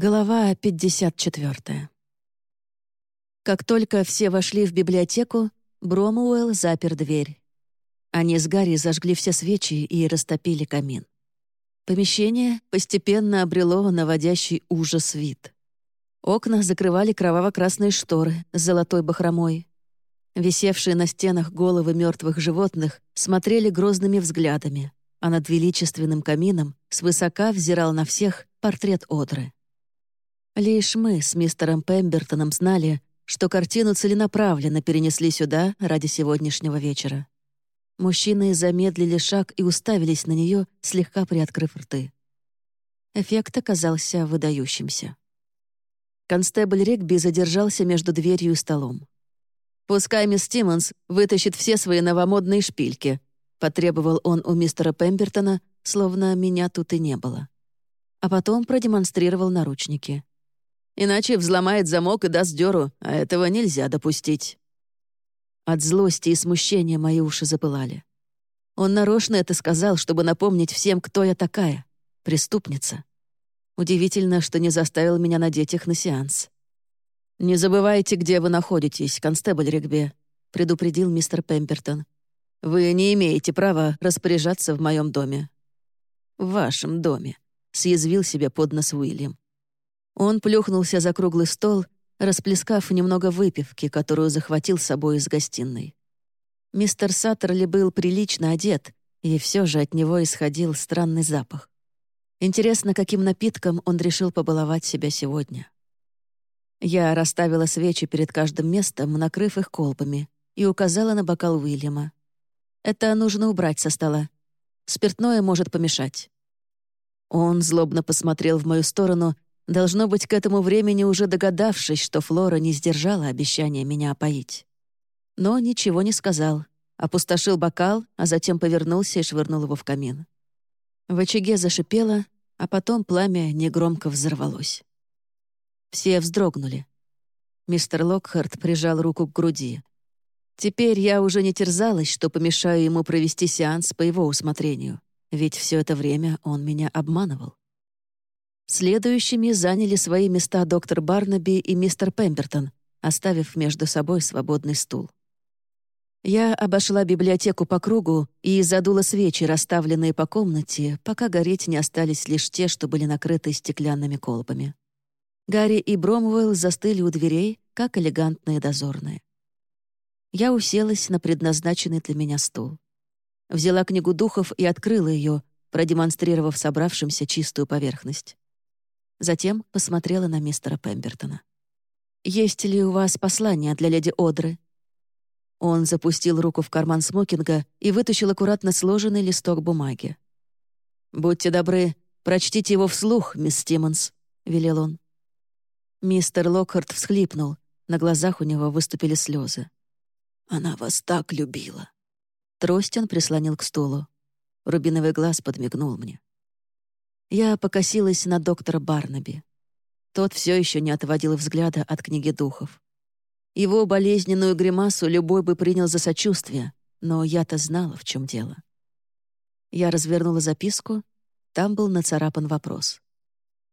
Глава 54. Как только все вошли в библиотеку, Бромуэлл запер дверь. Они с Гарри зажгли все свечи и растопили камин. Помещение постепенно обрело наводящий ужас вид. Окна закрывали кроваво-красные шторы с золотой бахромой. Висевшие на стенах головы мертвых животных смотрели грозными взглядами, а над величественным камином свысока взирал на всех портрет Одры. Лишь мы с мистером Пембертоном знали, что картину целенаправленно перенесли сюда ради сегодняшнего вечера. Мужчины замедлили шаг и уставились на нее, слегка приоткрыв рты. Эффект оказался выдающимся. Констебль Ригби задержался между дверью и столом. «Пускай мисс Тиммонс вытащит все свои новомодные шпильки», потребовал он у мистера Пембертона, словно меня тут и не было. А потом продемонстрировал наручники иначе взломает замок и даст дёру, а этого нельзя допустить». От злости и смущения мои уши запылали. Он нарочно это сказал, чтобы напомнить всем, кто я такая. Преступница. Удивительно, что не заставил меня надеть их на сеанс. «Не забывайте, где вы находитесь, констебль Ригби», — предупредил мистер Пембертон. «Вы не имеете права распоряжаться в моем доме». «В вашем доме», — съязвил себе под нос Уильям. Он плюхнулся за круглый стол, расплескав немного выпивки, которую захватил с собой из гостиной. Мистер Саттерли был прилично одет, и все же от него исходил странный запах. Интересно, каким напитком он решил побаловать себя сегодня. Я расставила свечи перед каждым местом, накрыв их колбами, и указала на бокал Уильяма. «Это нужно убрать со стола. Спиртное может помешать». Он злобно посмотрел в мою сторону Должно быть, к этому времени уже догадавшись, что Флора не сдержала обещания меня опоить. Но ничего не сказал. Опустошил бокал, а затем повернулся и швырнул его в камин. В очаге зашипело, а потом пламя негромко взорвалось. Все вздрогнули. Мистер Локхарт прижал руку к груди. Теперь я уже не терзалась, что помешаю ему провести сеанс по его усмотрению, ведь все это время он меня обманывал. Следующими заняли свои места доктор Барнаби и мистер Пембертон, оставив между собой свободный стул. Я обошла библиотеку по кругу и задула свечи, расставленные по комнате, пока гореть не остались лишь те, что были накрыты стеклянными колбами. Гарри и Бромуэлл застыли у дверей, как элегантные дозорные. Я уселась на предназначенный для меня стул. Взяла книгу духов и открыла ее, продемонстрировав собравшимся чистую поверхность. Затем посмотрела на мистера Пембертона. «Есть ли у вас послание для леди Одры?» Он запустил руку в карман смокинга и вытащил аккуратно сложенный листок бумаги. «Будьте добры, прочтите его вслух, мисс Тиммонс», — велел он. Мистер Локхарт всхлипнул, на глазах у него выступили слезы. «Она вас так любила». Трость он прислонил к стулу. Рубиновый глаз подмигнул мне. Я покосилась на доктора Барнаби. Тот все еще не отводил взгляда от книги духов. Его болезненную гримасу любой бы принял за сочувствие, но я-то знала, в чем дело. Я развернула записку, там был нацарапан вопрос.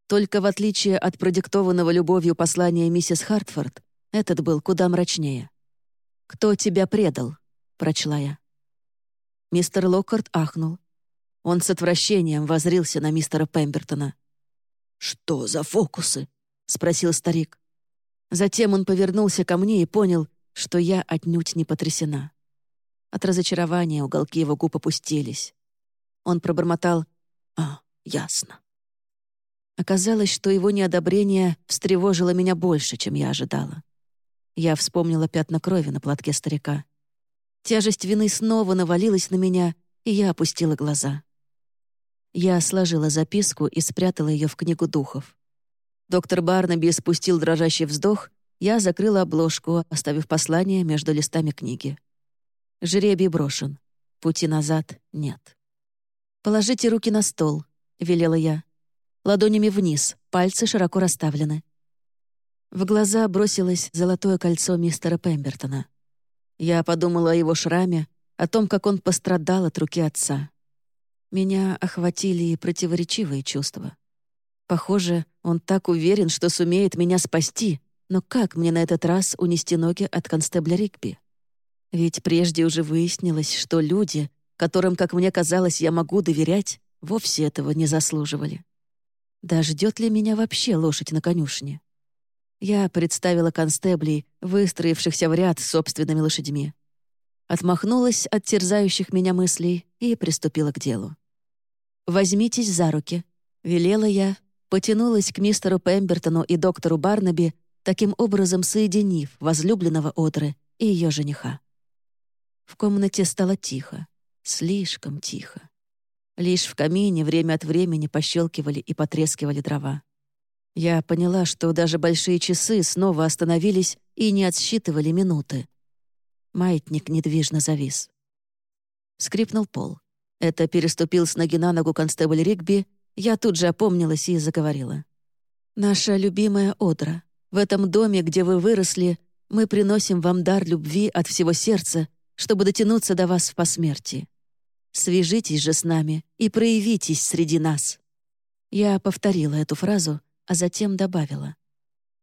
Только в отличие от продиктованного любовью послания миссис Хартфорд, этот был куда мрачнее. «Кто тебя предал?» — прочла я. Мистер Локкарт ахнул, он с отвращением возрился на мистера Пембертона. «Что за фокусы?» — спросил старик. Затем он повернулся ко мне и понял, что я отнюдь не потрясена. От разочарования уголки его губ опустились. Он пробормотал «А, ясно». Оказалось, что его неодобрение встревожило меня больше, чем я ожидала. Я вспомнила пятна крови на платке старика. Тяжесть вины снова навалилась на меня, и я опустила глаза. Я сложила записку и спрятала ее в книгу духов. Доктор Барнаби спустил дрожащий вздох, я закрыла обложку, оставив послание между листами книги. Жребий брошен. Пути назад нет. «Положите руки на стол», — велела я. Ладонями вниз, пальцы широко расставлены. В глаза бросилось золотое кольцо мистера Пембертона. Я подумала о его шраме, о том, как он пострадал от руки отца. Меня охватили противоречивые чувства. Похоже, он так уверен, что сумеет меня спасти, но как мне на этот раз унести ноги от констебля Ригби? Ведь прежде уже выяснилось, что люди, которым, как мне казалось, я могу доверять, вовсе этого не заслуживали. Да ждет ли меня вообще лошадь на конюшне? Я представила констеблей, выстроившихся в ряд с собственными лошадьми. Отмахнулась от терзающих меня мыслей и приступила к делу. «Возьмитесь за руки», — велела я, потянулась к мистеру Пембертону и доктору Барнаби, таким образом соединив возлюбленного Одры и ее жениха. В комнате стало тихо, слишком тихо. Лишь в камине время от времени пощелкивали и потрескивали дрова. Я поняла, что даже большие часы снова остановились и не отсчитывали минуты. Маятник недвижно завис. Скрипнул пол. Это переступил с ноги на ногу констебль Ригби. Я тут же опомнилась и заговорила. «Наша любимая Одра, в этом доме, где вы выросли, мы приносим вам дар любви от всего сердца, чтобы дотянуться до вас в посмертии. Свяжитесь же с нами и проявитесь среди нас». Я повторила эту фразу, а затем добавила.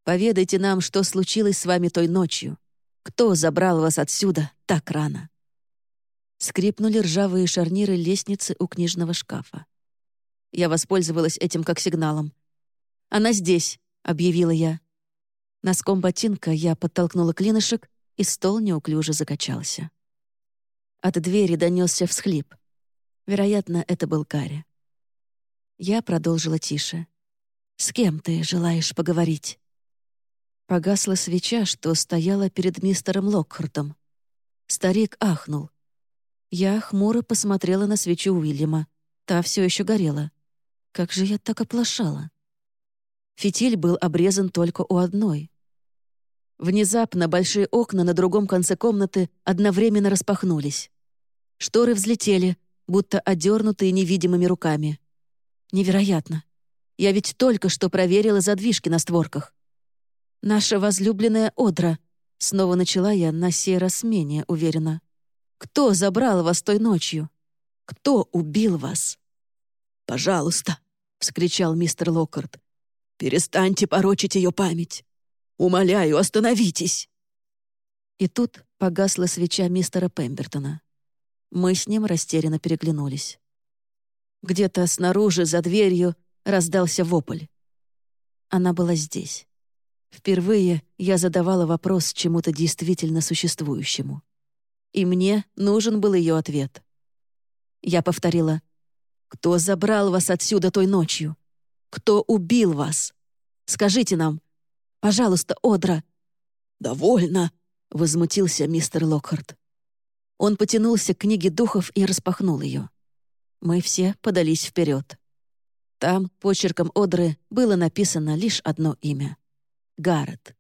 «Поведайте нам, что случилось с вами той ночью. Кто забрал вас отсюда так рано?» Скрипнули ржавые шарниры лестницы у книжного шкафа. Я воспользовалась этим как сигналом. «Она здесь», — объявила я. Носком ботинка я подтолкнула клинышек, и стол неуклюже закачался. От двери донесся всхлип. Вероятно, это был Гарри. Я продолжила тише. «С кем ты желаешь поговорить?» Погасла свеча, что стояла перед мистером Локхартом. Старик ахнул. Я хмуро посмотрела на свечу Уильяма. Та все еще горела. Как же я так оплошала? Фитиль был обрезан только у одной. Внезапно большие окна на другом конце комнаты одновременно распахнулись. Шторы взлетели, будто одернутые невидимыми руками. Невероятно. Я ведь только что проверила задвижки на створках. «Наша возлюбленная Одра», — снова начала я на сей раз менее уверенно. «Кто забрал вас той ночью? Кто убил вас?» «Пожалуйста», — вскричал мистер Локкарт. «Перестаньте порочить ее память. Умоляю, остановитесь!» И тут погасла свеча мистера Пембертона. Мы с ним растерянно переглянулись. Где-то снаружи, за дверью, раздался вопль. Она была здесь. Впервые я задавала вопрос чему-то действительно существующему. И мне нужен был ее ответ. Я повторила. «Кто забрал вас отсюда той ночью? Кто убил вас? Скажите нам. Пожалуйста, Одра». «Довольно», — возмутился мистер Локхарт. Он потянулся к книге духов и распахнул ее. Мы все подались вперед. Там, почерком Одры, было написано лишь одно имя — Гаррет.